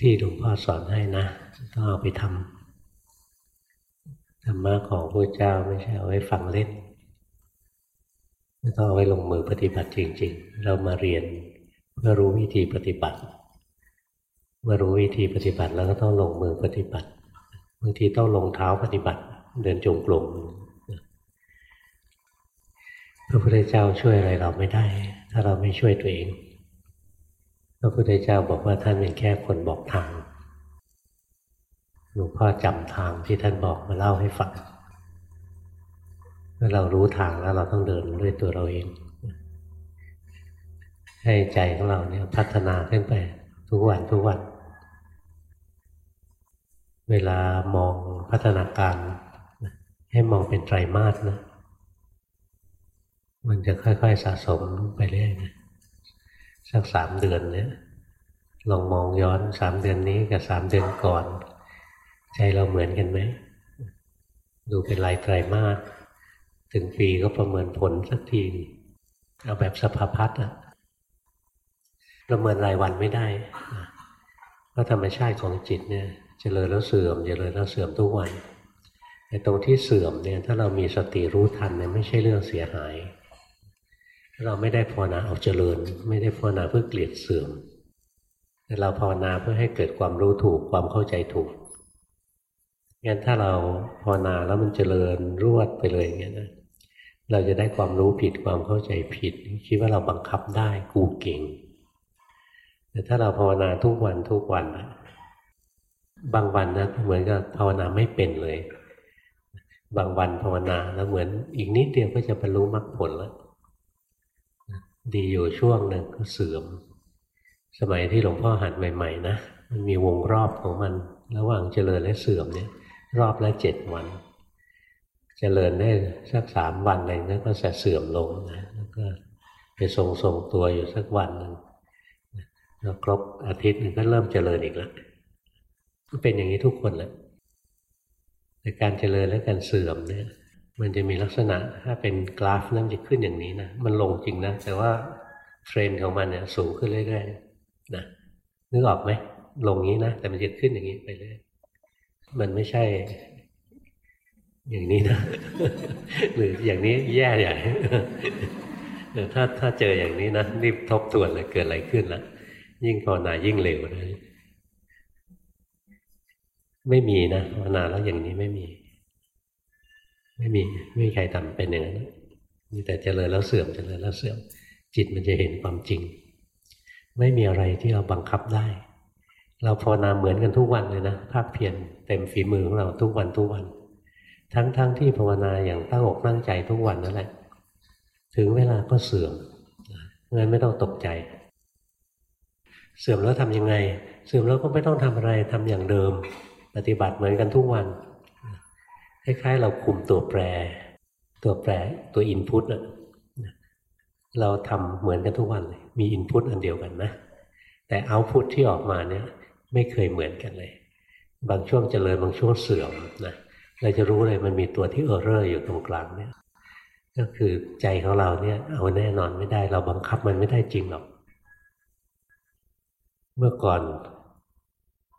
ที่หลวงพ่อสอนให้นะต้องเอาไปทำธรรมะของพระเจ้าไม่ใช่เอาไว้ฟังเล่นไม่ต้องเอาไว้ลงมือปฏิบัติจริง ๆ เรามาเรียนเพื่อรู้วิธีปฏิบัติ เมื่อรู้วิธีปฏิบัติแล้วก็ต้องลงมือปฏิบัติบางทีต้องลงเท้าปฏิบัติ เดินจงกรมพระพุทธเจ้าช่วยอะไรเราไม่ได้ ถ้าเราไม่ช่วยตัวเอง ระพุทธเจ้าบอกว่าท่านเป็นแค่คนบอกทางหลวงพ่อจำทางที่ท่านบอกมาเล่าให้ฟังเมื่อเรารู้ทางแล้วเราต้องเดินด้วยตัวเราเอง ให้ใจของเราเนี่ยพัฒนาขึ้นไป ทุกวันทุกวัน เวลามองพัฒนาการ ให้มองเป็นไตรมาสนะ มันจะค่อย ๆสะสมไปเรื่อยนะ สักสามเดือนเนี่ยลองมองย้อนสามเดือนนี้กับสามเดือนก่อน ใจเราเหมือนกันไหม ดูเป็นลายไตรมาสถึงปีก็ประเมินผลสักทีเอาแบบสภาพัฒอะประเมินรายวันไม่ได้เพราะธรรมชาติของจิตเนี่ยจเจริญแล้วเสื่อมจเจริญแล้วเสื่อมทุกวันแต่ตรงที่เสื่อมเนี่ยถ้าเรามีสติรู้ทันเนี่ยไม่ใช่เรื่องเสียหาย เราไม่ได้ภาวนาเอาเจริญ ไม่ได้ภาวนาเพื่อเกลียดเสื่อมแต่เราภาวนาเพื่อให้เกิดความรู้ถูกความเข้าใจถูกงั้นถ้าเราภาวนาแล้วมันเจริญรวดไปเลยอย่างเงี้ยนะเราจะได้ความรู้ผิดความเข้าใจผิด คิดว่าเราบังคับได้กูเก่ง แต่ถ้าเราภาวนาทุกวันทุกวันนะบางวันนะเหมือนกับภาวนาไม่เป็นเลย บางวันภาวนาแล้วเหมือนอีกนิดเดียวก็จะบรรลุมรรคผลแล้ว ดีอยู่ช่วงหนึ่งก็เสื่อม สมัยที่หลวงพ่อหัดใหม่ ๆ นะมันมีวงรอบของมัน ระหว่างเจริญและเสื่อมเนี่ย รอบละเจ็ดวัน เจริญได้สักสามวันอะไรนั้นก็จะเสื่อมลงนะแล้วก็ไปทรงทรงตัวอยู่สักวันหนึ่งแล้วครบอาทิตย์นึงก็เริ่มเจริญอีกแล้วเป็นอย่างนี้ทุกคนแหละแต่การเจริญและการเสื่อมเนี่ย มันจะมีลักษณะถ้าเป็นกราฟนั้นจะขึ้นอย่างนี้นะมันลงจริงนะแต่ว่าเทรนของมันเนี่ยสูงขึ้นเรื่อยๆนะนึกออกไหมลงนี้นะแต่มันจะขึ้นอย่างนี้ไปเรื่อยมันไม่ใช่ อย่างนี้นะหรืออย่างนี้แย่ใหญ่ถ้าถ้าเจออย่างนี้นะรีบทบทวนเลยเกิดอะไรขึ้นละยิ่งภาวนายิ่งเร็วนะไม่มีนะภาวนาแล้วอย่างนี้ไม่มี ไม่มีไม่มีใครทำเป็นอย่างนั้นมีแต่เจริญแล้วเสื่อมเจริญแล้วเสื่อม จิตมันจะเห็นความจริง ไม่มีอะไรที่เราบังคับได้ เราภาวนาเหมือนกันทุกวันเลยนะภาคเพียรเต็มฝีมือของเราทุกวันทุกวัน ทั้งๆทที่ภาวนาอย่างตั้งอกตั้งใจทุกวันนั่นแหละ ถึงเวลาก็เสื่อมงั้นไม่ต้องตกใจ เสื่อมแล้วทํำยังไง เสื่อมแล้วก็ไม่ต้องทำอะไรทำอย่างเดิม ปฏิบัติเหมือนกันทุกวัน คล้ายๆ เราคุมตัวแปร ตัวแปรตัวอินพุตเราทำเหมือนกันทุกวันเลยมีอินพุตอันเดียวกันนะ แต่เอาพุตที่ออกมาเนี่ยไม่เคยเหมือนกันเลย บางช่วงเจริญบางช่วงเสื่อมนะเราจะรู้เลยมันมีตัวที่เออร์เรอร์อยู่ตรงกลางเนี่ยก็คือใจของเราเนี่ย เอาแน่นอนไม่ได้ เราบังคับมันไม่ได้จริงหรอก เมื่อก่อน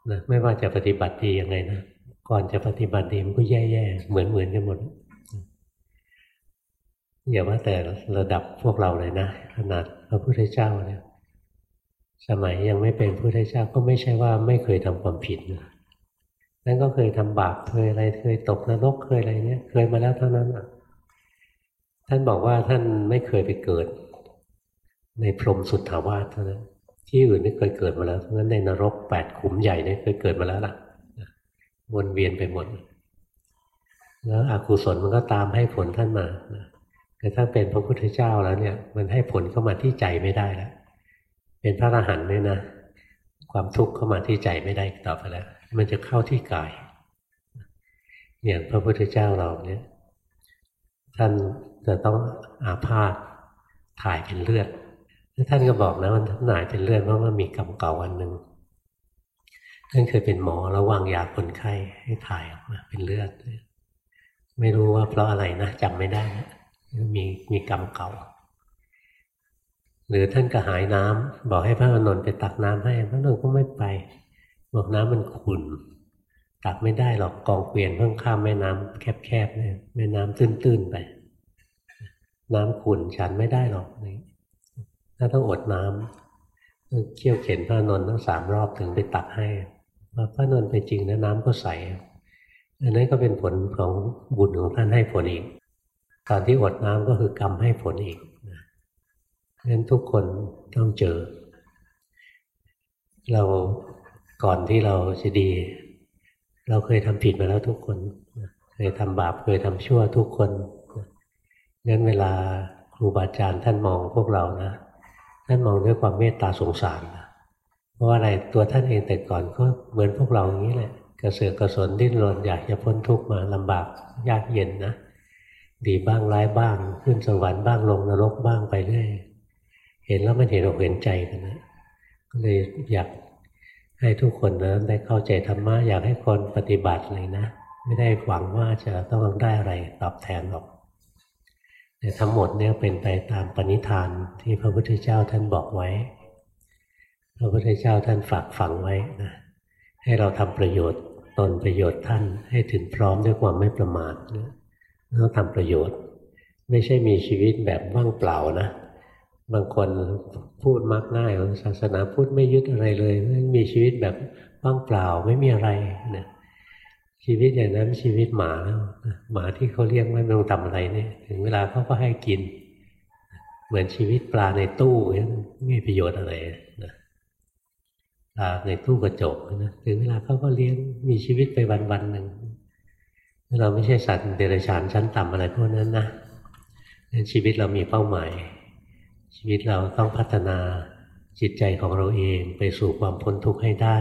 นะไม่ว่าจะปฏิบัติดียังไงนะ ก่อนจะปฏิบัติดีมันก็แย่ๆ เหมือนเหมือนกันหมด อย่าว่าแต่ระดับพวกเราเลยนะ ขนาดพระพุทธเจ้าเนี่ย สมัยยังไม่เป็นพระพุทธเจ้าก็ไม่ใช่ว่าไม่เคยทำความผิดนะนั่นก็เคยทำบาปเคยอะไรเคยตกนรกเคยอะไรเนี่ย เคยมาแล้วเท่านั้นอะ ท่านบอกว่าท่านไม่เคยไปเกิด ในพรมสุทธาวาสเท่านั้น ที่อื่นไม่เคยเกิดมาแล้วเพราะฉะนั้นในนรกแปดขุมใหญ่เนี่ยเคยเกิดมาแล้วล่ะ วนเวียนไปหมด แล้วอกุศลมันก็ตามให้ผลท่านมาแต่ถ้าเป็นพระพุทธเจ้าแล้วเนี่ย มันให้ผลเข้ามาที่ใจไม่ได้แล้ว เป็นพระอรหันต์เนี่ยนะ ความทุกข์เข้ามาที่ใจไม่ได้ต่อไปแล้ว มันจะเข้าที่กาย อย่างพระพุทธเจ้าเราเนี่ย ท่านจะต้องอาพาธถ่ายเป็นเลือดแล้วท่านก็บอกนะว่าท่านหนายเป็นเลือดเพราะว่ามีกรรมเก่าอันหนึ่ง ท่านเคยเป็นหมอแล้ววางยาคนไข้ให้ถ่ายออกมาเป็นเลือด ไม่รู้ว่าเพราะอะไรนะจำไม่ได้นะมีมีกรรมเก่า หรือท่านกระหายน้ำบอกให้พระอนุนไปตักน้ำให้พระอนุนก็ไม่ไป บอกน้ำมันขุ่นตักไม่ได้หรอกกองเกวียนเพิ่งข้ามแม่น้ำแคบๆเนี่ยแม่น้ำตื้นๆไป น้ำขุ่นฉันไม่ได้หรอกนี่ถ้าต้องอดน้ำต้องเขี่ยวเข็นพระนนท์ทั้งสามรอบถึงไปตักให้ พระนนท์ไปจริงนะน้ำก็ใสอันนั้นก็เป็นผลของบุญของท่านให้ผลอีก ตอนที่อดน้ำก็คือกรรมให้ผลอีกนะฉะนั้นทุกคนต้องเจอ เราก่อนที่เราจะดี เราเคยทำผิดมาแล้วทุกคน เคยทำบาปเคยทำชั่วทุกคนงั้นเวลาครูบาอาจารย์ท่านมองพวกเรานะท่านมองด้วยความเมตตาสงสารนะ เพราะอะไรตัวท่านเองแต่ก่อนก็เหมือนพวกเราอย่างนี้แหละกระเสือกกระสนดิ้นรนอยากจะพ้นทุกข์มาลำบากยากเย็นนะดีบ้างร้ายบ้าง ขึ้นสวรรค์บ้างลงนรกบ้างไปเรื่อยเห็นแล้วมันเห็นอกเห็นใจกันนะก็เลยอยากให้ทุกคนนะได้เข้าใจธรรมะอยากให้คนปฏิบัติเลยนะ ไม่ได้หวังว่าจะต้องได้อะไรตอบแทนหรอกแต่ทั้งหมดเนี่ยเป็นไปตามปณิธานที่พระพุทธเจ้าท่านบอกไว้ พระพุทธเจ้าท่านฝากฝังไว้นะให้เราทำประโยชน์ตนประโยชน์ท่านให้ถึงพร้อมด้วยความไม่ประมาทนะต้องทำประโยชน์ ไม่ใช่มีชีวิตแบบว่างเปล่านะบางคนพูดมักง่ายศาสนาพูดไม่ยึดอะไรเลยมีชีวิตแบบว่างเปล่าไม่มีอะไรนะชีวิตอย่างนั้นชีวิตหมาแล้วหมาที่เขาเรียกว่าไม่ต้องทำอะไรเนี่ยถึงเวลาเขาก็ให้กิน เหมือนชีวิตปลาในตู้ไม่มีประโยชน์อะไร นะปลาในตู้กระจกนะถึงเวลาเขาก็เลี้ยงมีชีวิตไปวันวันหนึ่งเราไม่ใช่สัตว์เดรัจฉานชั้นต่ำอะไรพวกนั้นนะชีวิตเรามีเป้าหมาย ชีวิตเราต้องพัฒนาจิตใจของเราเองไปสู่ความพ้นทุกข์ให้ได้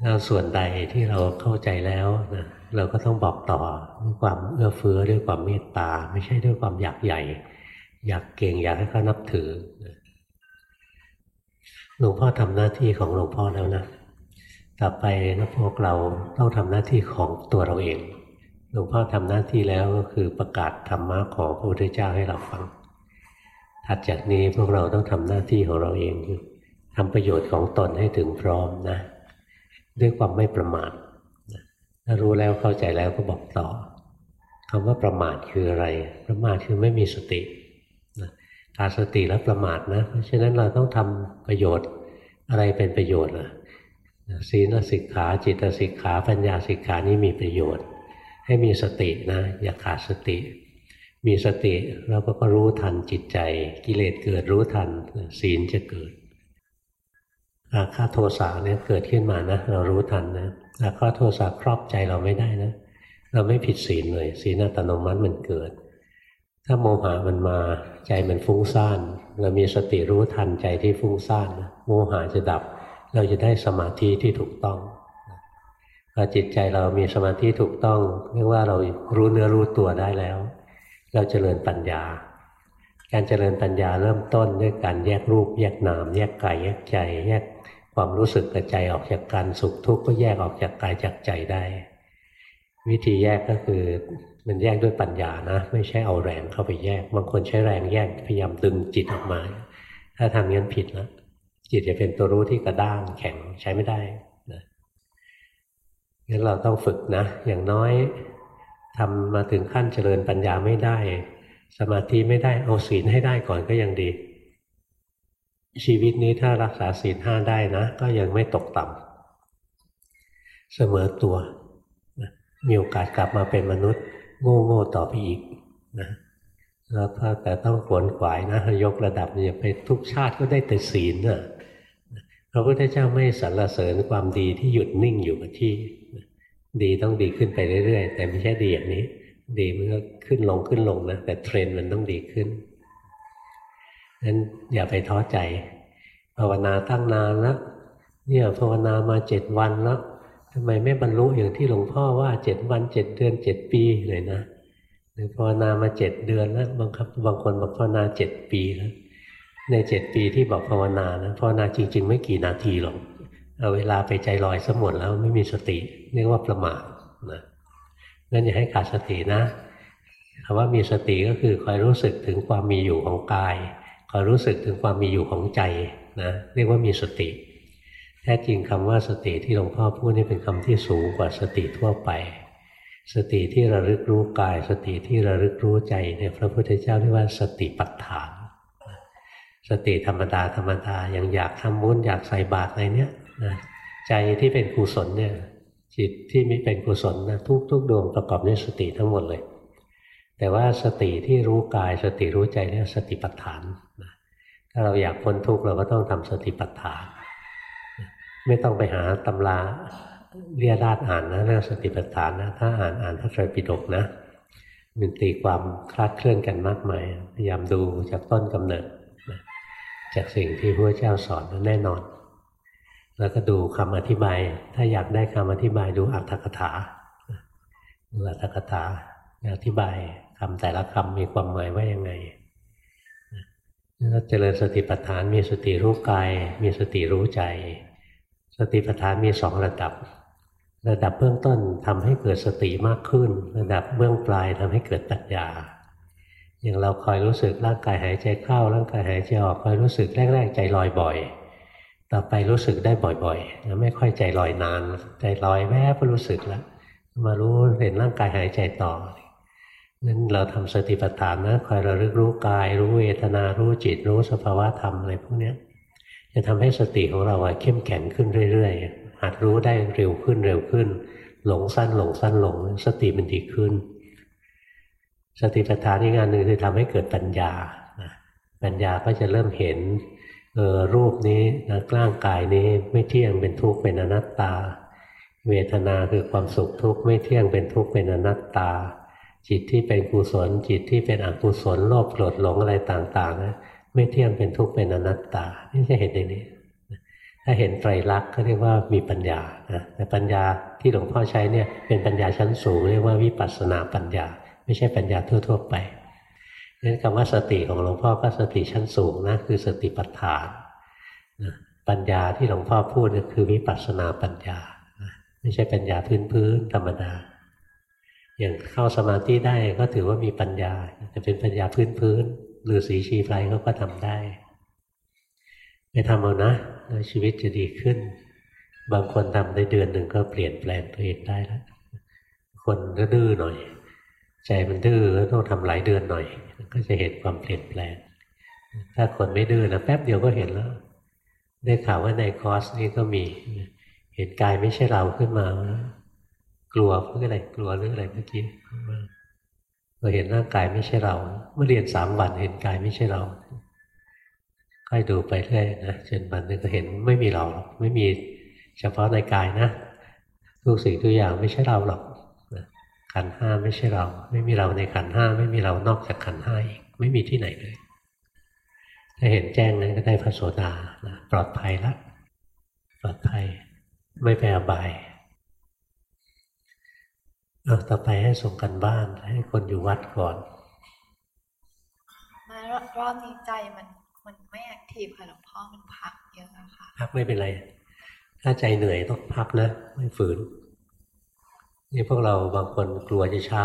แล้วส่วนใดที่เราเข้าใจแล้วนะเราก็ต้องบอกต่อด้วยความเอื้อเฟื้อด้วยความเมตตา ไม่ใช่ด้วยความอยากใหญ่ อยากเก่งอยากให้เขานับถือ หลวงพ่อทำหน้าที่ของหลวงพ่อแล้วนะ ต่อไปนะพวกเราต้องทำหน้าที่ของตัวเราเอง หลวงพ่อทำหน้าที่แล้วก็คือประกาศธรรมะของพระพุทธเจ้าให้เราฟัง ถัดจากนี้พวกเราต้องทำหน้าที่ของเราเองคือทำประโยชน์ของตนให้ถึงพร้อมนะ ด้วยความไม่ประมาทถ้ารู้แล้วเข้าใจแล้วก็บอกต่อคำว่าประมาทคืออะไร ประมาทคือไม่มีสติ ขาดสติแล้วประมาทนะ เพราะฉะนั้นเราต้องทำประโยชน์อะไรเป็นประโยชน์ล่ะศีลสิกขา จิตสิกขา ปัญญาสิกขานี่มีประโยชน์ ให้มีสตินะ อย่าขาดสติ มีสติเราก็รู้ทันจิตใจ กิเลสเกิดรู้ทัน ศีลจะเกิดราคะโทสะเนี่ยเกิดขึ้นมานะ เรารู้ทันนะราคะโทสะครอบใจเราไม่ได้นะ เราไม่ผิดศีลเลยศีลอัตโนมัติมันเกิด ถ้าโมหะมันมาใจมันฟุ้งซ่าน เรามีสติรู้ทันใจที่ฟุ้งซ่านโมหะจะดับ เราจะได้สมาธิที่ถูกต้องพอจิตใจเรามีสมาธิถูกต้องเรียกว่าเรารู้เนื้อรู้ตัวได้แล้ว เราจเจริญปัญญา การเจริญปัญญาเริ่มต้นด้วยการแยกรูป แยกนาม แยกกายแยกใจ แยกความรู้สึกกับใจออกจากการสุขทุกข์ก็แยกออกจากกายจากใจได้ วิธีแยกก็คือมันแยกด้วยปัญญานะ ไม่ใช่เอาแรงเข้าไปแยก บางคนใช้แรงแยกพยายามดึงจิตออกมา ถ้าทำงั้นผิดแล้วจิตจะเป็นตัวรู้ที่กระด้างแข็งใช้ไม่ได้นะงั้นเราต้องฝึกนะ อย่างน้อยทำมาถึงขั้นเจริญปัญญาไม่ได้ สมาธิไม่ได้เอาศีลให้ได้ก่อนก็ยังดี ชีวิตนี้ถ้ารักษาศีลห้าได้นะ ก็ยังไม่ตกต่ำเสมอตัว มีโอกาสกลับมาเป็นมนุษย์ โง่โง่ต่อไปอีกนะแล้วถ้าแต่ต้องขวนขวายนะยกระดับอย่าไปทุกชาติก็ได้แต่ศีลนะพระพุทธเจ้าไม่สรรเสริญความดีที่หยุดนิ่งอยู่กับที่ ดีต้องดีขึ้นไปเรื่อยๆ แต่ไม่ใช่ดีอย่างนี้ ดีมันก็ขึ้นลงขึ้นลงนะแต่เทรนด์มันต้องดีขึ้นนั้นอย่าไปท้อใจ ภาวนาตั้งนานแล้วเนี่ยภาวนามาเจ็ดวันแล้ว ทำไมไม่บรรลุอย่างที่หลวงพ่อว่าเจ็ดวันเจ็ดเดือนเจ็ดปีเลยนะหรือภาวนามาเจ็ดเดือนแล้วบางครับบางคนบอกภาวนาเจ็ดปีแล้วในเจ็ดปีที่บอกภาวนานะภาวนาจริง ๆ ไม่กี่นาทีหรอกเอาเวลาไปใจลอยสมดแล้วไม่มีสติเรียกว่าประมาทนะงั้นอย่าให้ขาดสตินะคำว่ามีสติก็คือคอยรู้สึกถึงความมีอยู่ของกายคอยรู้สึกถึงความมีอยู่ของใจนะเรียกว่ามีสติ ทท้จริงคำว่าสติที่หลวงพ่อพูดนี่เป็นคำที่สูงกว่าสติทั่วไป สติที่ระลึกรู้กาย สติที่ระลึกรู้ใจเนี่ยพระพุทธเจ้าเรียกว่าสติปัฏฐาน สติธรรมดาธรรมดาอย่างอยากทำบุญอยากใส่บาตรอะไรเนี้ยนะใจที่เป็นกุศลเนี่ยจิตที่ไม่เป็นกุศลนะทุกทุกดวงประกอบด้วยสติทั้งหมดเลย แต่ว่าสติที่รู้กายสติรู้ใจเนี่ยสติปัฏฐานนะถ้าเราอยากพ้นทุกข์เราก็ต้องทำสติปัฏฐาน ไม่ต้องไปหาตำราเรียราดอ่านนะเรื่องสติปัฏฐานนะถ้าอ่านอ่านพระไตรปิฎกนะมันตีความคลาดเคลื่อนกันมากมาย พยายามดูจากต้นกำเนิดจากสิ่งที่พระเจ้าสอนนั้นแน่นอน แล้วก็ดูคำอธิบาย ถ้าอยากได้คำอธิบายดูอัตถกถาดูอัตถกถาอธิบายคำแต่ละคำมีความหมายว่ายังไงแล้วเจริญสติปัฏฐานมีสติรู้กาย มีสติรู้ใจ สติปัฏฐานมีสองระดับ ระดับเบื้องต้นทำให้เกิดสติมากขึ้น ระดับเบื้องปลายทำให้เกิดปัญญา อย่างเราคอยรู้สึกร่างกายหายใจเข้า ร่างกายหายใจออกคอยรู้สึกแรก ๆ ใจลอยบ่อย ต่อไปรู้สึกได้บ่อยๆแล้วไม่ค่อยใจลอยนาน ใจลอยแวบก็รู้สึกแล้ว มารู้เห็นร่างกายหายใจต่อนั้นเราทำสติปัฏฐานนะคอยระลึกรู้กาย รู้เวทนารู้จิตรู้สภาวะธรรมอะไรพวกนี้ จะทำให้สติของเราเข้มแข็งขึ้นเรื่อยๆหัดรู้ได้เร็วขึ้นเร็วขึ้น หลงสั้นหลงสั้นหลง สติมันดีขึ้น สติปัฏฐานอีกงานหนึ่งคือทำให้เกิดปัญญาปัญญาก็จะเริ่มเห็นเออรูปนี้นะร่างกายนี้ไม่เที่ยงเป็นทุกข์เป็นอนัตตา เวทนาคือความสุขทุกข์ไม่เที่ยงเป็นทุกข์เป็นอนัตตา จิตที่เป็นกุศลจิตที่เป็นอกุศลโลภโกรธหลงอะไรต่างๆนะ ไม่เที่ยงเป็นทุกข์เป็นอนัตตา นี่จะเห็นในนี้ ถ้าเห็นไตรลักษณ์ก็เรียกว่ามีปัญญานะแต่ปัญญาที่หลวงพ่อใช้เนี่ยเป็นปัญญาชั้นสูง เรียกว่าวิปัสสนาปัญญา ไม่ใช่ปัญญาทั่ว ๆ ไปนั้นคำว่าสติของหลวงพ่อก็สติชั้นสูงนะคือสติปัฏฐานนะปัญญาที่หลวงพ่อพูดก็คือวิปัสสนาปัญญาไม่ใช่ปัญญาพื้นๆธรรมดา อย่างเข้าสมาธิได้ก็ถือว่ามีปัญญาจะเป็นปัญญาพื้นๆห รือสีชีไฟเขาก็ทำได้ ไปทำเอานะแล้วชีวิตจะดีขึ้น บางคนทำได้เดือนหนึ่งก็เปลี่ยนแปลงตัวเองได้แล้ว คนก็ดื้อหน่อย ใจมันดื้อก็ต้องทำหลายเดือนหน่อย ก็จะเห็นความเปลี่ยนแปลง ถ้าคนไม่ดื้อนะแป๊บเดียวก็เห็นแล้ว ได้ข่าวว่าในคอร์สนี้ก็มีเห็นกายไม่ใช่เราขึ้นมา กลัวเพื่ออะไรกลัวหรืออะไรเมื่อกี้ เราเห็นร่างกายไม่ใช่เรา เมื่อเรียนสามวันเห็นกายไม่ใช่เราค่อยดูไปเรื่อยนะจนวันนึงก็เห็นไม่มีเราหรอกไม่มีเฉพาะในกายนะทุกสิ่งทุกอย่างไม่ใช่เราหรอกขันห้าไม่ใช่เรา ไม่มีเราในขันห้าไม่มีเรานอกจากขันห้าอีกไม่มีที่ไหนเลย ถ้าเห็นแจ้งนั้นก็ได้พระโสดานะปลอดภัยแล้วปลอดภัยไม่ไปอบาย เอาต่อไปให้ส่งกันบ้าน ให้คนอยู่วัดก่อน มารอบนี้ใจมันมันไม่แอคทีฟค่ะหลวงพ่อมันพักเยอะอะค่ะ พักไม่เป็นไร ถ้าใจเหนื่อยต้องพักนะ ไม่ฝืน นี่พวกเราบางคนกลัวจะช้า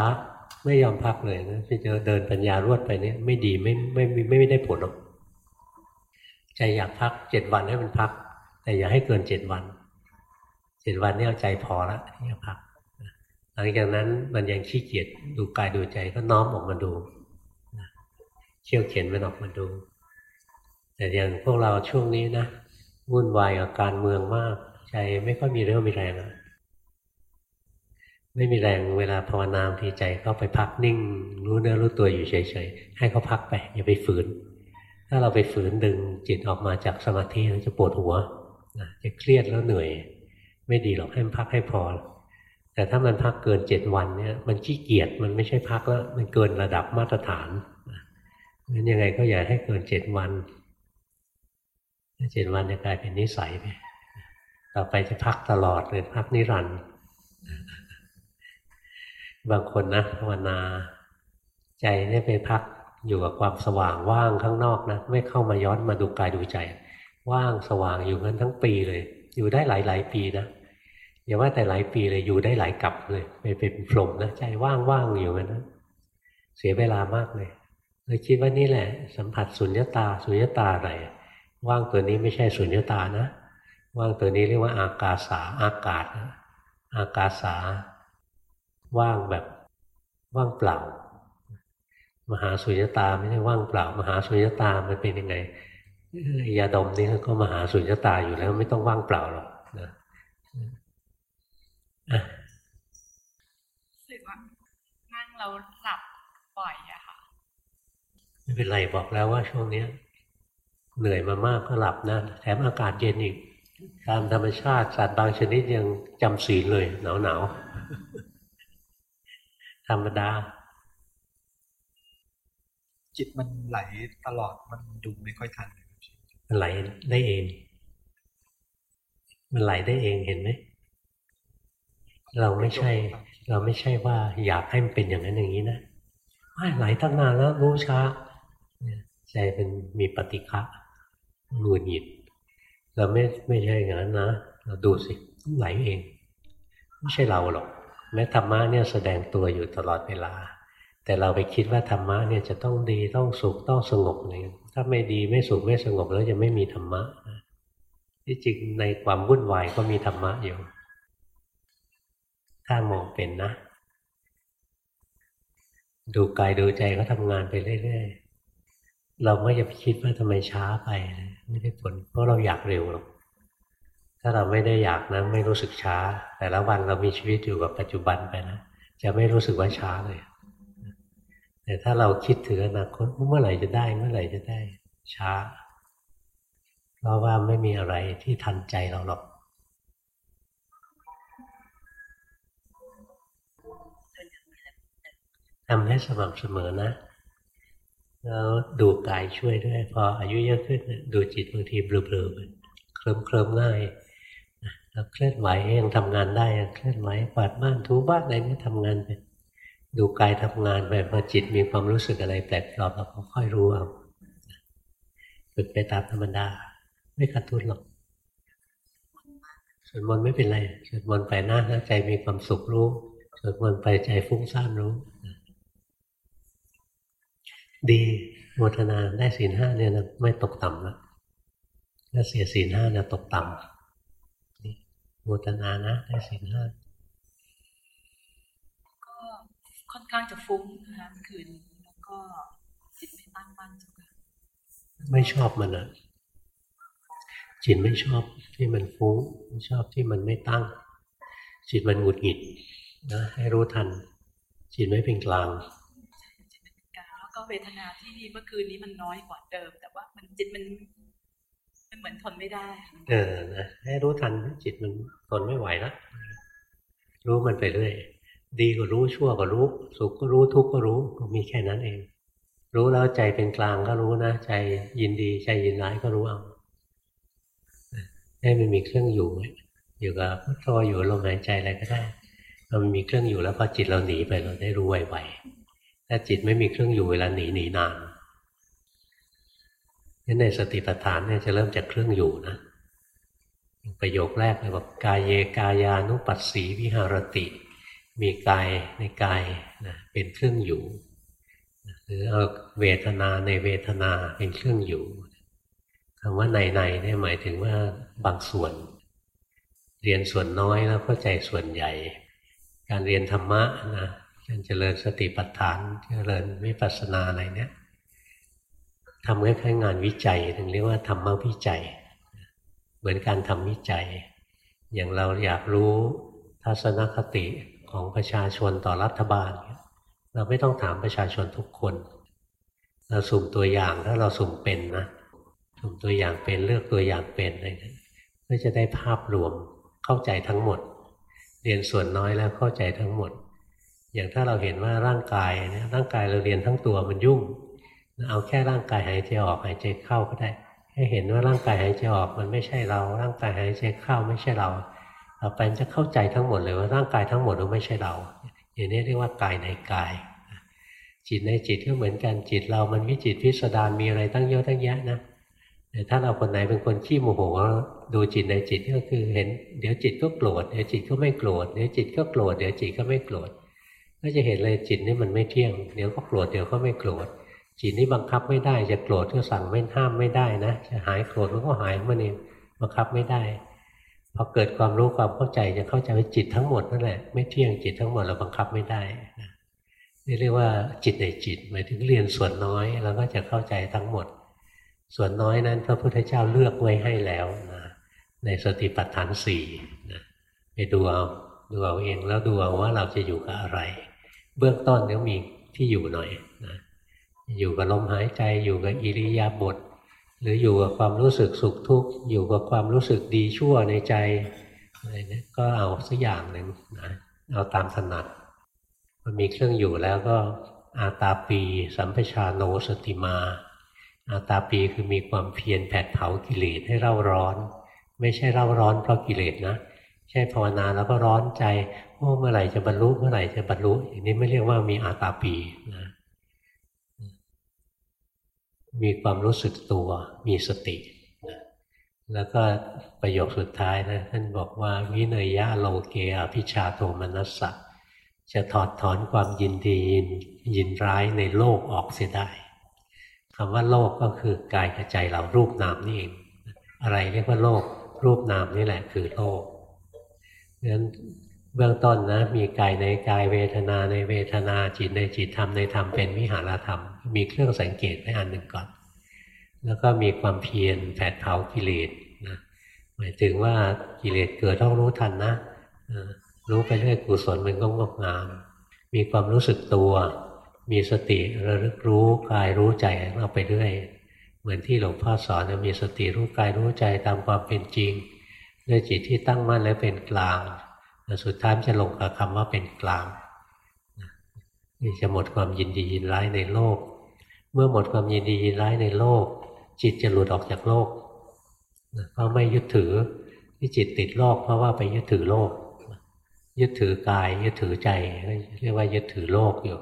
ไม่ยอมพักเลยนะไปเจอเดินปัญญารวดไปเนี่ยไม่ดีไม่ไม่ไม่ไม่ได้ผลหรอกใจอยากพักเจ็ดวันให้มันพัก แต่อย่าให้เกินเจ็ดวันเจ็ดวันนี่เอาใจพอละที่จะพัก หลังจากนั้นมันยังขี้เกียจดูกายดูใจก็น้อมออกมาดูเชี่ยวเขียนมันออกมาดู แต่อย่างพวกเราช่วงนี้นะวุ่นวายกับการเมืองมาก ใจไม่ค่อยมีเรี่ยวมีแรงอะไม่มีแรงเวลาภาวนาทีใจเข้าไปพักนิ่ง รู้เนื้อรู้ตัวอยู่เฉยๆให้เขาพักไปอย่าไปฝืน ถ้าเราไปฝืนดึงจิตออกมาจากสมาธิมันจะปวดหัวจะเครียดแล้วเหนื่อย ไม่ดีหรอกให้มันพักให้พอ แต่ถ้ามันพักเกินเจ็ดวันเนี่ยมันขี้เกียจมันไม่ใช่พักแล้ว มันเกินระดับมาตรฐานงั้นยังไงก็อย่าให้เกินเจ็ดวันเจ็ดวันจะกลายเป็นนิสัยไปต่อไปจะพักตลอดเลยพักนิรันดร์บางคนนะภาวนา ใจเนี่ยไปพักอยู่กับความสว่างว่างข้างนอกนะไม่เข้ามาย้อนมาดูกายดูใจ ว่างสว่างอยู่กันทั้งปีเลย อยู่ได้หลายหลายปีนะ อย่าว่าแต่หลายปีเลยอยู่ได้หลายกลับเลยไปเป็นพรมนะใจว่างๆอยู่กันนะเสียเวลามากเลยเลยคิดว่านี่แหละ สัมผัสสุญญตาสุญญตาอะไรว่างตัวนี้ไม่ใช่สุญญตานะว่างตัวนี้เรียกว่าอากาสาอากาศนะอากาสา ว่างแบบว่างเปล่า มหาสุญญตาไม่ใช่ว่างเปล่า มหาสุญญตามันเป็นยังไงยาดมนี่ก็มหาสุญญตาอยู่แล้ว ไม่ต้องว่างเปล่าหรอกนะ รู้สึกว่านั่งเราหลับบ่อยอะค่ะ ไม่เป็นไรบอกแล้วว่าช่วงเนี้ย เหนื่อยมามากก็หลับนะแถมอากาศเย็นอีก ตามธรรมชาติสัตว์บางชนิดยังจำศีลเลย หนาวหนาวๆธรรมดา จิตมันไหลตลอดมันดูไม่ค่อยทันเลยครับมันไหลได้เอง มันไหลได้เองเห็นไหม เราไม่ใช่ เราไม่ใช่ว่าอยากให้มันเป็นอย่างนั้นอย่างนี้นะไม่ไหลตั้งนานแล้วรู้ช้าใจเป็นมีปฏิฆะหงุดหงิด เราไม่ไม่ใช่อย่างนั้นนะเราดูสิไหลเอง ไม่ใช่เราหรอกแม้ธรรมะเนี่ยแสดงตัวอยู่ตลอดเวลา แต่เราไปคิดว่าธรรมะเนี่ยจะต้องดีต้องสุขต้องสงบอะไรเงี้ถ้าไม่ดีไม่สุขไม่สงบแล้วจะไม่มีธรรมะที่จริงในความวุ่นวายก็มีธรรมะอยู่ ถ้ามองเป็นนะ ดูกายดูใจเขาทำงานไปเรื่อยๆ เราไม่จะไปคิดว่าทำไมช้าไปไม่ได้ผล เพราะเราอยากเร็วหรอกถ้าเราไม่ได้อยากนะ ไม่รู้สึกช้า แต่ละวันเรามีชีวิตอยู่กับปัจจุบันไปนะจะไม่รู้สึกว่าช้าเลยแต่ถ้าเราคิดถึงอนาคตเมื่อไหร่จะได้เมื่อไหร่จะได้ช้า เพราะว่าไม่มีอะไรที่ทันใจเราหรอก ทำให้สม่ำเสมอนะ แล้วดูกายช่วยด้วย พออายุเยอะขึ้นดูจิตบางทีเบลอๆเคลิ้มเคลิ้มง่ายแล้วเคลื่อนไหวยังทำงานได้ยังเคลื่อนไหวกวาดบ้านถูบ้านอะไรนี่ทำงานไปดูกายทำงานไปพอจิตมีความรู้สึกอะไรแปลกปลอมเราก็ค่อยรู้เอาฝึกไปตามธรรมดา ไม่ขัดทุนหรอกสวดมนต์ไม่เป็นไรสวดมนต์ไปหน้าใจมีความสุขรู้สวดมนต์ไปใจฟุ้งซ่านรู้ ดีโมทนาได้ศีลห้าเนี่ยนะไม่ตกต่ำแล้วถ้าเสียศีลห้าเนี่ยตกต่ำนี่โมทนานะได้ศีลห้าก็ค่อนข้างจะฟุ้งนะคะเมื่อคืนนี้แล้วก็จิตไม่ตั้งมั่นเจ้าค่ะไม่ชอบมันอะจิตไม่ชอบที่มันฟุ้งไม่ชอบที่มันไม่ตั้ง จิตมันหงุดหงิดนะให้รู้ทัน จิตไม่เป็นกลางจิตเป็น ก็เวทนาที่เมื่อคืนนี้มันน้อยกว่าเดิม แต่ว่ามันจิตมันมันเหมือนทนไม่ได้ เออนะให้รู้ทันจิตมันทนไม่ไหวแล้วรู้มันไปเรื่อยดีก็รู้ชั่วก็รู้ สุขก็รู้ทุกข์ก็รู้ก็มีแค่นั้นเอง รู้แล้วใจเป็นกลางก็รู้นะใจยินดีใจยินร้ายก็รู้เอาให้มันมีเครื่องอยู่ อยู่กับพุทโธอยู่ลมหายใจอะไรก็ได้มันมีเครื่องอยู่แล้วพอจิตเราหนีไปเราได้รู้ไวๆ ถ้าจิตไม่มีเครื่องอยู่เวลาหนีหนีนานนี่ในสติปัฏฐานเนี่ยจะเริ่มจากเครื่องอยู่นะ ประโยคแรกเลยบอกกายเยกายานุปัสสีวิหารติ มีกายในกายนะเป็นเครื่องอยู่หรือเอาเวทนาในเวทนาเป็นเครื่องอยู่คำว่าในในเนี่ยหมายถึงว่าบางส่วน เรียนส่วนน้อยแล้วเข้าใจส่วนใหญ่ การเรียนธรรมะนะ การเจริญสติปัฏฐาน เจริญวิปัสสนาอะไรเนี่ยทำคล้ายๆงานวิจัยถึงเรียกว่าธรรมวิจัย เหมือนการทำวิจัย อย่างเราอยากรู้ทัศนคติของประชาชนต่อรัฐบาล เราไม่ต้องถามประชาชนทุกคน เราสุ่มตัวอย่างถ้าเราสุ่มเป็นนะสุ่มตัวอย่างเป็นเลือกตัวอย่างเป็นอะไรเงี้ยเพื่อจะได้ภาพรวมเข้าใจทั้งหมด เรียนส่วนน้อยแล้วเข้าใจทั้งหมด อย่างถ้าเราเห็นว่าร่างกายเนี่ยร่างกายเราเรียนทั้งตัวมันยุ่ง เอาแค่ร่างกายหายใจออกหายใจเข้าก็ได้ให้เห็นว่าร่างกายหายใจออกมันไม่ใช่เรา ร่างกายหายใจเข้าไม่ใช่เราต่อไปมันจะเข้าใจทั้งหมดเลยว่าร่างกายทั้งหมดมันไม่ใช่เรา อย่างนี้เรียกว่ากายในกาย จิตในจิตก็เหมือนกันจิตเรามันวิจิตพิสดารมีอะไรตั้งเยอะตั้งแยะนะแต่ถ้าเราคนไหนเป็นคนขี้โมโหดูจิตในจิตก็คือเห็น เดี๋ยวจิตก็โกรธเดี๋ยวจิตก็ไม่โกรธเดี๋ยวจิตก็โกรธเดี๋ยวจิตก็ไม่โกรธ ก็จะเห็นเลยจิตนี่มันไม่เที่ยง เดี๋ยวก็โกรธเดี๋ยวก็ไม่โกรธจิตนี่บังคับไม่ได้จะโกรธก็สั่งไม่ห้ามไม่ได้นะจะหายโกรธมันก็หายมันเองบังคับไม่ได้พอเกิดความรู้ความเข้าใจจะเข้าใจว่าจิตทั้งหมดนั่นแหละไม่เที่ยงจิตทั้งหมดเราบังคับไม่ได้นะนี่เรียกว่าจิตในจิตหมายถึงเรียนส่วนน้อยเราก็จะเข้าใจทั้งหมด ส่วนน้อยนั้นพระพุทธเจ้าเลือกไว้ให้แล้วนะในสติปัฏฐานสี่นะไปดูเอาดูเอาเองแล้วดูเอาว่าเราจะอยู่กับอะไร เบื้องต้นก็มีที่อยู่หน่อยนะอยู่กับลมหายใจอยู่กับอิริยาบถหรืออยู่กับความรู้สึกสุขทุกข์อยู่กับความรู้สึกดีชั่วในใจอะไรเนี่ยก็เอาสักอย่างหนึ่งนะเอาตามถนัดมันมีเครื่องอยู่แล้วก็อาตาปี สัมปชาโนสติมา อาตาปีคือมีความเพียรแผดเผากิเลสให้เร่าร้อน ไม่ใช่เร่าร้อนเพราะกิเลสนะ ใช่ภาวนาแล้วก็ร้อนใจ เมื่อไหร่จะบรรลุเมื่อไหร่จะบรรลุอย่างนี้ไม่เรียกว่ามีอาตาปีนะมีความรู้สึกตัวมีสตินะแล้วก็ประโยคสุดท้ายนะท่านบอกว่าวิเนยยะโลเกอภิชาโทมนัสสะจะถอดถอนความยินดียินยินร้ายในโลกออกเสียได้คำว่าโลกก็คือกายกับใจเรารูปนามนี่เอง อะไรเรียกว่าโลก รูปนามนี่แหละคือโลกเพราะฉะนั้น เบื้องต้นนะมีกายในกายเวทนาในเวทนาจิตในจิตธรรมในธรรมเป็นวิหารธรรม มีเครื่องสังเกตไว้อันหนึ่งก่อน แล้วก็มีความเพียรแผดเผากิเลสนะหมายถึงว่ากิเลสเกิดต้องรู้ทันนะรู้ไปเรื่อยกุศลมันก็งอกงาม มีความรู้สึกตัว มีสติระลึกรู้กายรู้ใจเราไปเรื่อยเหมือนที่หลวงพ่อสอนมีสติรู้กายรู้ใจตามความเป็นจริงด้วยจิตที่ตั้งมั่นและเป็นกลาง แต่สุดท้ายจะลงกับคำว่าเป็นกลางจะหมดความยินดียินร้ายในโลก เมื่อหมดความยินดียินร้ายในโลก จิตจะหลุดออกจากโลกเพราะไม่ยึดถือที่จิตติดโลกเพราะว่าไปยึดถือโลก ยึดถือกายยึดถือใจ เรียกว่ายึดถือโลกอยู่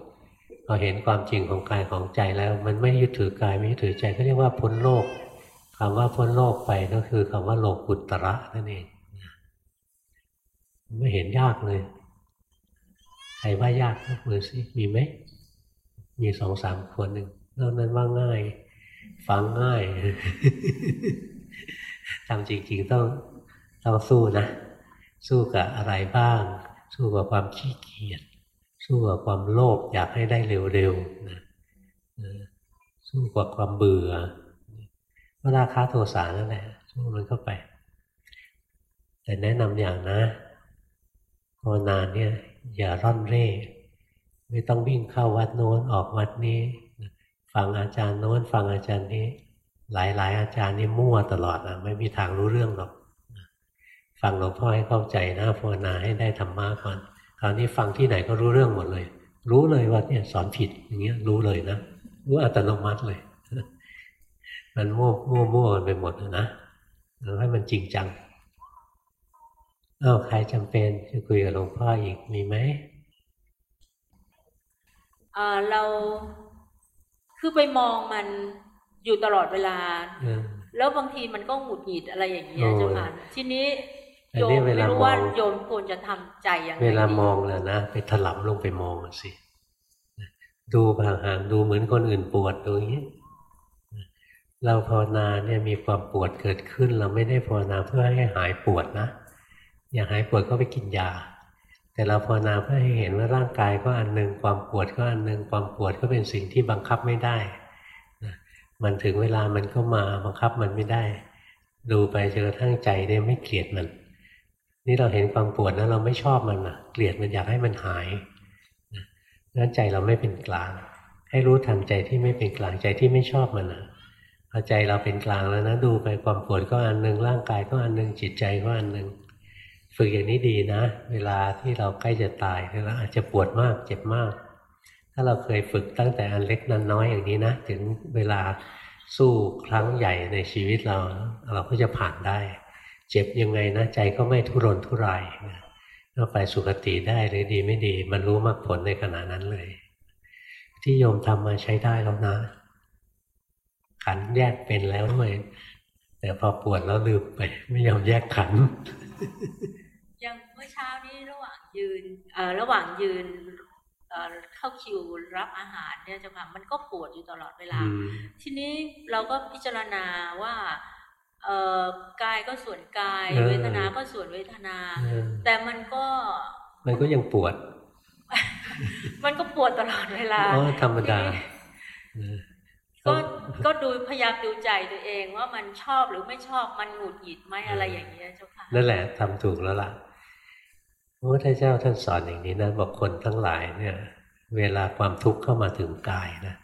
พอเห็นความจริงของกายของใจแล้ว มันไม่ยึดถือกายไม่ยึดถือใจก็เรียกว่าพ้นโลกคำว่าพ้นโลกไปก็คือคำว่าโลกุตระนั่นเอง ไม่เห็นยากเลย ใครว่ายากยกมือสิมีไหม มีสองสามคนหนึ่งนอกนั้นว่าง่าย ฟังง่ายทำจริง ๆ ต้องต้องสู้นะ สู้กับอะไรบ้าง สู้กับความขี้เกียจสู้กับความโลภอยากให้ได้เร็วๆนะสู้กับความเบื่อก็ราคาโทสานั่นแหละสู้มันเข้าไป แต่แนะนำอย่างนะ ภาวนาเนี่ยอย่าร่อนเร่ ไม่ต้องวิ่งเข้าวัดโน้นออกวัดนี้ ฟังอาจารย์โน้นฟังอาจารย์นี้ หลายๆ อาจารย์นี่มั่วตลอดนะไม่มีทางรู้เรื่องหรอก ฟังหลวงพ่อให้เข้าใจนะภาวนาให้ได้ธรรมะก่อนคราวนี้ฟังที่ไหนก็รู้เรื่องหมดเลย รู้เลยว่าเนี่ยสอนผิดอย่างเงี้ยรู้เลยนะรู้อัตโนมัติเลย มันมั่วมั่วมั่วไปหมดนะเราให้มันจริงจัง อ้าวใครจำเป็นจะคุยกับหลวงพ่ออีกมีไหมเออเราคือไปมองมันอยู่ตลอดเวลา แล้วบางทีมันก็หงุดหงิดอะไรอย่างเงี้ยเจ้าค่ะทีนี้โยมไม่รู้ว่าโยมควรจะทำใจยังไงเวลามองแล้วนะไปถลำลงไปมองสิดูห่างๆดูเหมือนคนอื่นปวดดูอย่างนี้เราภาวนาเนี่ยมีความปวดเกิดขึ้น เราไม่ได้ภาวนาเพื่อให้หายปวดนะ อยากหายปวดก็ไปกินยา แต่เราภาวนาเพื่อให้เห็นว่าร่างกายก็อันหนึ่งความปวดก็อันหนึ่งความปวดก็เป็นสิ่งที่บังคับไม่ได้นะมันถึงเวลามันก็มาบังคับมันไม่ได้ ดูไปจนกระทั่งใจเนี่ยไม่เกลียดมัน นี่เราเห็นความปวดแล้วเราไม่ชอบมันนะเกลียดมันอยากให้มันหายนะนั้นใจเราไม่เป็นกลาง ให้รู้ทันใจที่ไม่เป็นกลางใจที่ไม่ชอบมันนะพอใจเราเป็นกลางแล้วนะดูไปความปวดก็อันหนึ่งร่างกายก็อันหนึ่งจิตใจก็อันหนึ่ง ฝึกอย่างนี้ดีนะ เวลาที่เราใกล้จะตายแล้วอาจจะปวดมากเจ็บมาก ถ้าเราเคยฝึกตั้งแต่อันเล็กนั้นน้อยอย่างนี้นะ ถึงเวลาสู้ครั้งใหญ่ในชีวิตเรา เราก็จะผ่านได้ เจ็บยังไงนะใจก็ไม่ทุรนทุรายนะก็ไปสุคติได้หรือดีไม่ดี มันรู้มากผลในขณะนั้นเลย ที่โยมทำมาใช้ได้แล้วนะ ขันแยกเป็นแล้วด้วยแต่พอปวดแล้วลืมไป ไม่ยอมแยกขัน ยืนเอ่อระหว่างยืนเอ่อเข้าคิวรับอาหารเนี่ยจะค่ะมันก็ปวดอยู่ตลอดเวลา ทีนี้เราก็พิจารณาว่าเอ่อกายก็ส่วนกายเออเวทนาก็ส่วนเวทนาเออแต่มันก็มันก็ยังปวด มันก็ปวดตลอดเวลาอ๋อธรรมดาทีนี้เออก็ก็ดูพยายามดูใจตัวเองว่ามันชอบหรือไม่ชอบมันหงุดหงิดไหมอะไรอย่างเงี้ยเจ้าค่ะนั่นแหละทำถูกแล้วล่ะ พระพุทธเจ้าท่านสอนอย่างนี้นะบอกคนทั้งหลายเนี่ย เวลาความทุกข์เข้ามาถึงกายนะ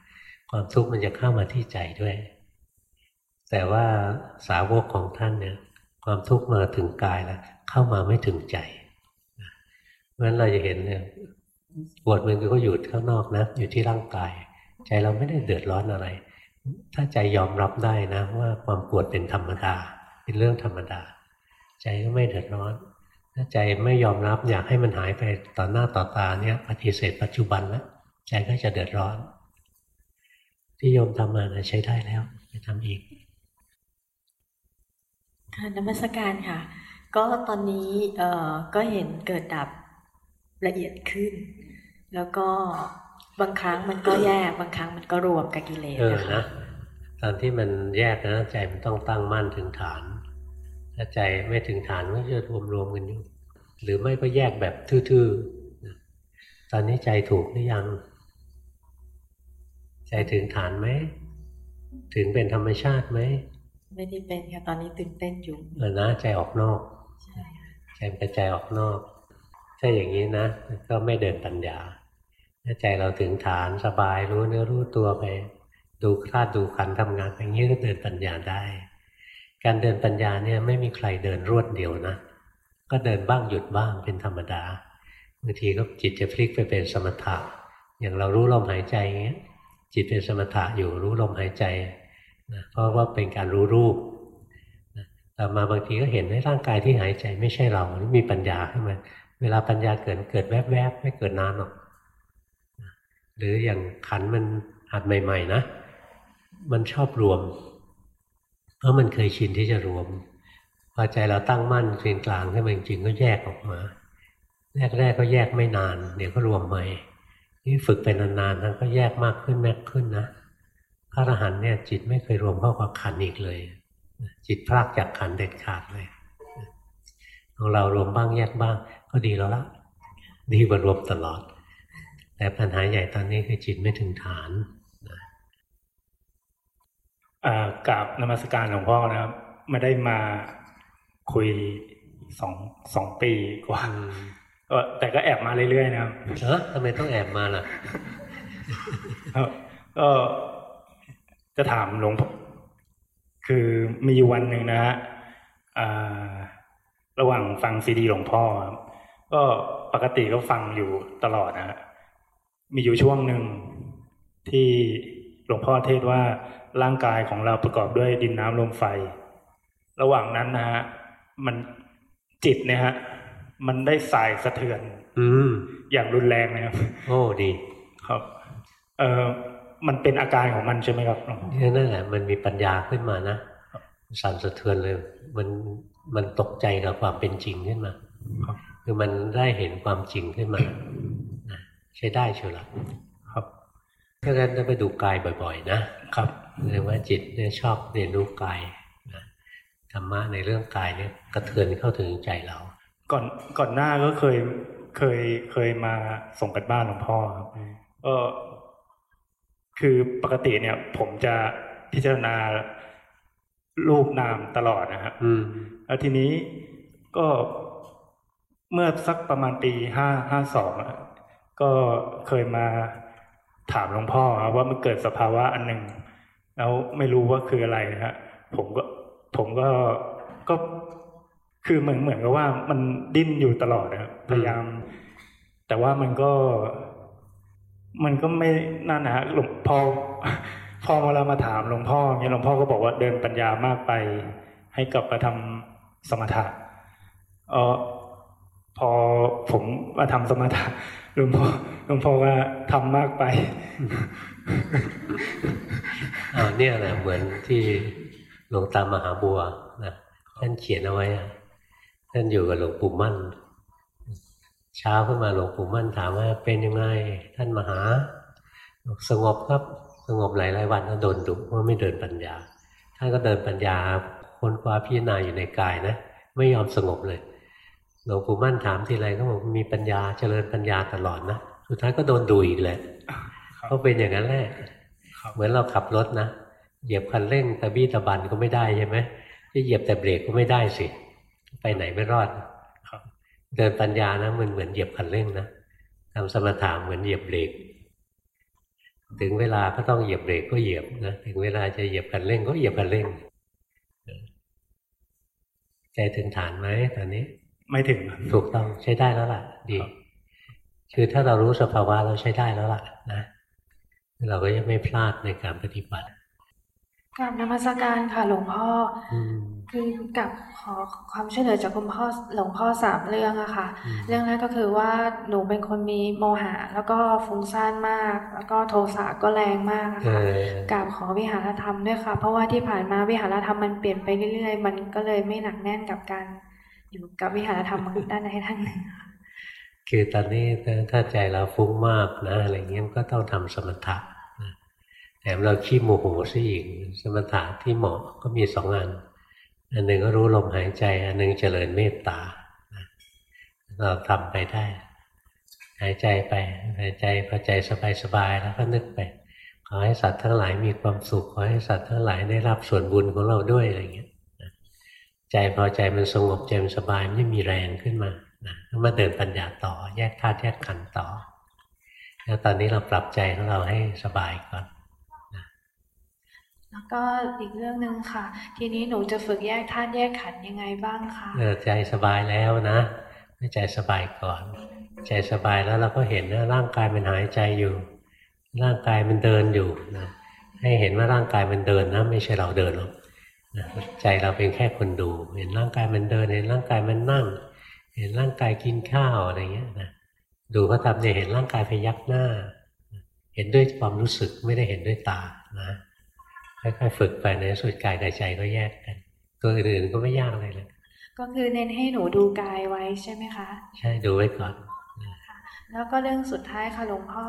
ความทุกข์มันจะเข้ามาที่ใจด้วย แต่ว่าสาวกของท่านเนี่ย ความทุกข์มาถึงกายแล้วเข้ามาไม่ถึงใจเพราะฉะนั้นเราจะเห็นเนี่ยปวดมันก็อยู่ข้างนอกนะอยู่ที่ร่างกาย ใจเราไม่ได้เดือดร้อนอะไร ถ้าใจยอมรับได้นะ ว่าความปวดเป็นธรรมดา เป็นเรื่องธรรมดา ใจก็ไม่เดือดร้อน ถ้าใจไม่ยอมรับอยากให้มันหายไปต่อหน้าต่อตาเนี่ยปฏิเสธปัจจุบันแล้วใจก็จะเดือดร้อน ที่โยมทำมานะใช้ได้แล้วไปทำอีกค่ะนมัสการค่ะ ก็ตอนนี้เอ่อก็เห็นเกิดดับละเอียดขึ้น แล้วก็บางครั้งมันก็แยกบางครั้งมันก็รวมกับกิเลสเออนะคะนะตอนที่มันแยกนะใจมันต้องตั้งมั่นถึงฐาน ถ้าใจไม่ถึงฐานมันก็จะรวมรวมๆกันอยู่หรือไม่ก็แยกแบบทื่อๆนะตอนนี้ใจถูกหรือยัง ใจถึงฐานไหมถึงเป็นธรรมชาติไหมไม่ได้เป็นค่ะตอนนี้ตื่นเต้นอยู่เออนะใจออกนอกใช่ค่ะใจมันกระจายออกนอกถ้าอย่างนี้นะก็ไม่เดินปัญญาถ้าใจเราถึงฐานสบายรู้เนื้อรู้ตัวไป ดูคลาดดูขันธ์ทำงานไปอย่างนี้ก็เดินปัญญาได้ การเดินปัญญาเนี่ยไม่มีใครเดินรวดเดียวนะ ก็เดินบ้างหยุดบ้างเป็นธรรมดาบางทีก็จิตจะพลิกไปเป็นสมถะ อย่างเรารู้ลมหายใจอย่างเงี้ยจิตเป็นสมถะอยู่รู้ลมหายใจนะเพราะว่าเป็นการรู้รูปนะแต่มาบางทีก็เห็นในร่างกายที่หายใจไม่ใช่เรารือมีปัญญาขึ้นมาเวลาปัญญาเกิดเกิดแวบๆไม่เกิดนานหรอกนะหรืออย่างขันมันหัดใหม่ ๆ นะ มันชอบรวม เพราะมันเคยชินที่จะรวม พอใจเราตั้งมั่นเกรียงกลางขึ้นมาจริงๆก็แยกออกมา แรกๆก็แยกไม่นาน เดี๋ยวก็รวมใหม่นี่ฝึกไปนานๆท่านก็แยกมากขึ้นมากขึ้นนะพระอรหันต์เนี่ยจิตไม่เคยรวมเข้ากับขันอีกเลย จิตพลากจากขันเด็ดขาดเลยของเรารวมบ้างแยกบ้าง ก็ดีแล้วละดีกว่ารวมตลอด แต่ปัญหาใหญ่ตอนนี้คือจิตไม่ถึงฐาน กราบนมัสการหลวงพ่อนะครับ ไม่ได้มาคุยสองสองปีกว่าก็แต่ก็แอบมาเรื่อยๆนะครับเออทำไมต้องแอบมาล่ะครับก็จะถามหลวงพ่อคือมีอยู่วันหนึ่งนะฮะอ่าระหว่างฟังซีดีหลวงพ่อครับก็ปกติก็ฟังอยู่ตลอดนะฮะมีอยู่ช่วงหนึ่งที่หลวงพ่อเทศน์ว่า ร่างกายของเราประกอบด้วยดินน้ำลมไฟ ระหว่างนั้นนะฮะมันจิตเนี่ยฮะ มันได้สายสะเทือน อืมอย่างรุนแรงนะครับ โอ้ดี ครับ เออมันเป็นอาการของมันใช่ไหมครับหลวงพ่อเนี่ยนั่นแหละ มันมีปัญญาขึ้นมานะสั่นสะเทือนเลย มันมันตกใจกับความเป็นจริงขึ้นมาครับคือมันได้เห็นความจริงขึ้นมานะใช้ได้เชียวละครับเพราะฉะนั้นต้องไปดูกายบ่อย ๆ นะครับ เรียกว่าจิตเนี่ยชอบเรียนรู้กายนะธรรมะในเรื่องกายเนี่ยกระเทือนเข้าถึงใจเรา ก่อนก่อนหน้าก็เคยเคยเคยมาส่งกันบ้านหลวงพ่อครับก็คือปกติเนี่ย ผมจะพิจารณารูปนามตลอดนะครับอืมแล้วทีนี้ก็เมื่อสักประมาณปีห้าห้าสองก็เคยมาถามหลวงพ่อครับว่ามันเกิดสภาวะอันหนึ่ง แล้วไม่รู้ว่าคืออะไรนะฮะผมก็ผมก็ก็คือเหมือนเหมือนกับว่ามันดิ้นอยู่ตลอดนะครับพยายาม แต่ว่ามันก็ มันก็ไม่นั่นนะฮะหลวงพ่อพอเวลามาถามหลวงพ่อเนี่ยหลวงพ่อก็บอกว่าเดินปัญญามากไป ให้กลับมาทำสมถะเออพอผมมาทำสมถะหลวงพ่อหลวงพ่อว่าทำมากไปอ่า เนี่ยแหละเหมือนที่หลวงตามหาบัวนะท่านเขียนเอาไว้อะท่านอยู่กับหลวงปู่มั่น เช้าขึ้นมาหลวงปู่มั่นถามว่าเป็นยังไงท่านมหาบอกสงบครับสงบหลายหลายๆวันก็โดนดุว่าไม่เดินปัญญา ท่านก็เดินปัญญาค้นคว้าพิจารณาอยู่ในกายนะไม่ยอมสงบเลยหลวงปู่มั่นถามทีไรก็บอกมีปัญญาเจริญปัญญาตลอดนะสุดท้ายก็โดนดูอีกแหละครับก็เป็นอย่างนั้นแหละครับ เหมือนเราขับรถนะเหยียบคันเร่งตะบี้ตะบันก็ไม่ได้ใช่ไหมจะเหยียบแต่เบรกก็ไม่ได้สิ ไปไหนไม่รอดครับเดินปัญญานะมันเหมือนเหยียบคันเร่งนะทำสมถะเหมือนเหยียบเบรกถึงเวลาก็ต้องเหยียบเบรกก็เหยียบนะถึงเวลาจะเหยียบคันเร่งก็เหยียบคันเร่งใจถึงฐานไหมตอนนี้ ไม่ถึงครับถูกต้องใช้ได้แล้วล่ะ ดีครับคือถ้าเรารู้สภาวะเราใช้ได้แล้วล่ะ นะ เราก็จะไม่พลาดในการปฏิบัติกราบนมัสการค่ะ หลวงพ่ออืมคือกับขอความช่วยเหลือจากคุณพ่อหลวงพ่อสามเรื่องอะค่ะอืมเรื่องแรกก็คือว่าหนูเป็นคนมีโมหะ แล้วก็ฟุ้งซ่านมาก แล้วก็โทสะก็แรงมากอะเอค่ะอกราบขอวิหารธรรมด้วยค่ะ เพราะว่าที่ผ่านมาวิหารธรรมมันเปลี่ยนไปเรื่อยๆ มันก็เลยไม่หนักแน่นกับการอยู่กับวิหารธรรมด้านใดด้านหนึ่งค่ะ คือตอนนี้ถ้าใจเราฟุ้งมากนะอะไรเงี้ยก็ต้องทำสมถะนะแถมเราขี้โมโหซะอีกสมถะที่เหมาะก็มีสองอัน อันหนึ่งก็รู้ลมหายใจ อันหนึ่งเจริญเมตตาเราทำไปได้ หายใจไปหายใจพอใจสบายๆแล้วก็นึกไป ขอให้สัตว์ทั้งหลายมีความสุขขอให้สัตว์ทั้งหลายได้รับส่วนบุญของเราด้วยอะไรเงี้ยใจพอใจมันสงบใจมันสบายมันไม่มีแรงขึ้นมา นะแล้วมาเดินปัญญาต่อ แยกธาตุแยกขันธ์ต่อ แล้วตอนนี้เราปรับใจของเราให้สบายก่อนแล้วก็อีกเรื่องหนึ่งค่ะ ทีนี้หนูจะฝึกแยกธาตุแยกขันธ์ยังไงบ้างคะเออใจสบายแล้วนะให้ใจสบายก่อน ใจสบายแล้วเราก็เห็นว่าร่างกายมันหายใจอยู่ ร่างกายมันเดินอยู่นะให้เห็นว่าร่างกายมันเดินนะ ไม่ใช่เราเดินหรอกนะใจเราเป็นแค่คนดู เห็นร่างกายมันเดิน เห็นร่างกายมันนั่ง เห็นร่างกายกินข้าวอะไรเงี้ยนะดูเขาทำเนี่ยเห็นร่างกายพยักหน้า เห็นด้วยความรู้สึกไม่ได้เห็นด้วยตานะค่อยๆฝึกไปในที่สุดกายกับใจก็แยกกัน ตัวอื่นๆก็ไม่ยากอะไรเลยก็คือเน้นให้หนูดูกายไว้ใช่ไหมคะ ใช่ดูไว้ก่อนแล้วก็เรื่องสุดท้ายค่ะหลวงพ่อ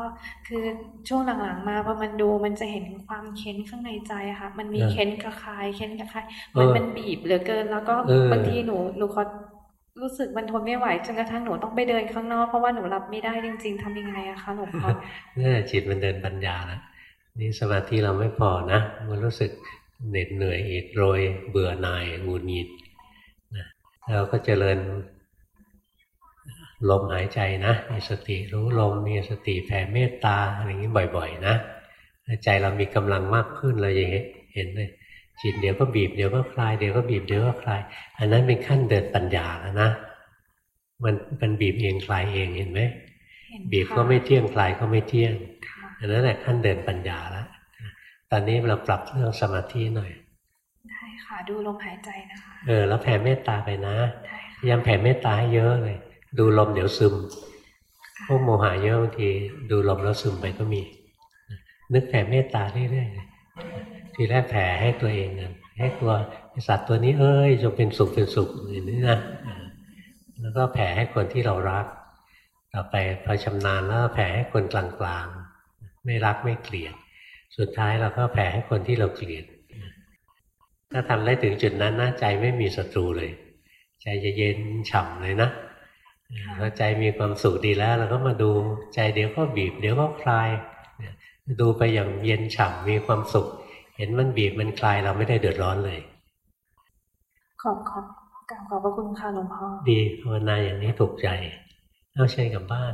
คือช่วงหลังๆ มาพอมันดูมันจะเห็นความเค้นข้างในใจอะค่ะ มันมีเออเค้นกระคายเค้นกระคายมันเออมันบีบเหลือเกิน แล้วก็เออบางทีหนูหนูขอ รู้สึกมันทนไม่ไหวจนกระทั่งหนูต้องไปเดินข้างนอกเพราะว่าหนูรับไม่ได้จริง ๆทำยังไงอะคะหลวงพ่อนี่จิตมันเดินปัญญาแล้วนี่สมาธิเราไม่พอนะมันรู้สึกเหน็ดเหนื่อยอิดโรย เบื่อหน่ายหงุดหงิดนะเราก็เจริญลมหายใจนะมีสติรู้ลมมีสติแผ่เมตตาอะไรอย่างนี้บ่อย ๆ นะใจเรามีกำลังมากขึ้นเราจะเห็นเลย จิตเดี๋ยวก็บีบเดี๋ยวก็คลายเดี๋ยวก็บีบเดี๋ยวก็คลาย อันนั้นเป็นขั้นเดินปัญญาแล้วนะมันมันบีบเองคลายเองเห็นไหมเห็นบีบค่ะก็ไม่เที่ยงคลายก็ไม่เที่ยงค่ะอันนั้นแหละขั้นเดินปัญญาแล้วตอนนี้เราปรับเรื่องสมาธิหน่อยได้ค่ะดูลมหายใจนะคะเออ แล้วแผ่เมตตาไปนะได้พค่ะยายามแผ่เมตตาให้เยอะเลย ดูลมเดี๋ยวซึมพวกโมหะเยอะบางทีดูลมแล้วซึมไปก็มี นึกแผ่เมตตาเรื่อยๆเลย ทีแรกแผ่ให้ตัวเองนะให้ตัวสัตว์ตัวนี้เอ้ยจงเป็นสุขเป็นสุขอย่างนี้นะแล้วก็แผ่ให้คนที่เรารัก ต่อไปพอชำนาญแล้วแผ่ให้คนกลางๆไม่รักไม่เกลียด สุดท้ายเราก็แผ่ให้คนที่เราเกลียด ถ้าทำได้ถึงจุดนั้นนะใจไม่มีศัตรูเลย ใจจะเย็นฉ่ำเลยนะพอใจมีความสุขดีแล้วเราก็มาดูใจเดี๋ยวก็บีบ เดี๋ยวก็คลายเนี่ยดูไปอย่างเย็นฉ่ำมีความสุข เห็นมันบีบมันคลายเราไม่ได้เดือดร้อนเลย ขอบขอบกราบขอบพระคุณค่ะหลวงพ่อ ดีภาวนาอย่างนี้ถูกใจเอาใช้กลับบ้าน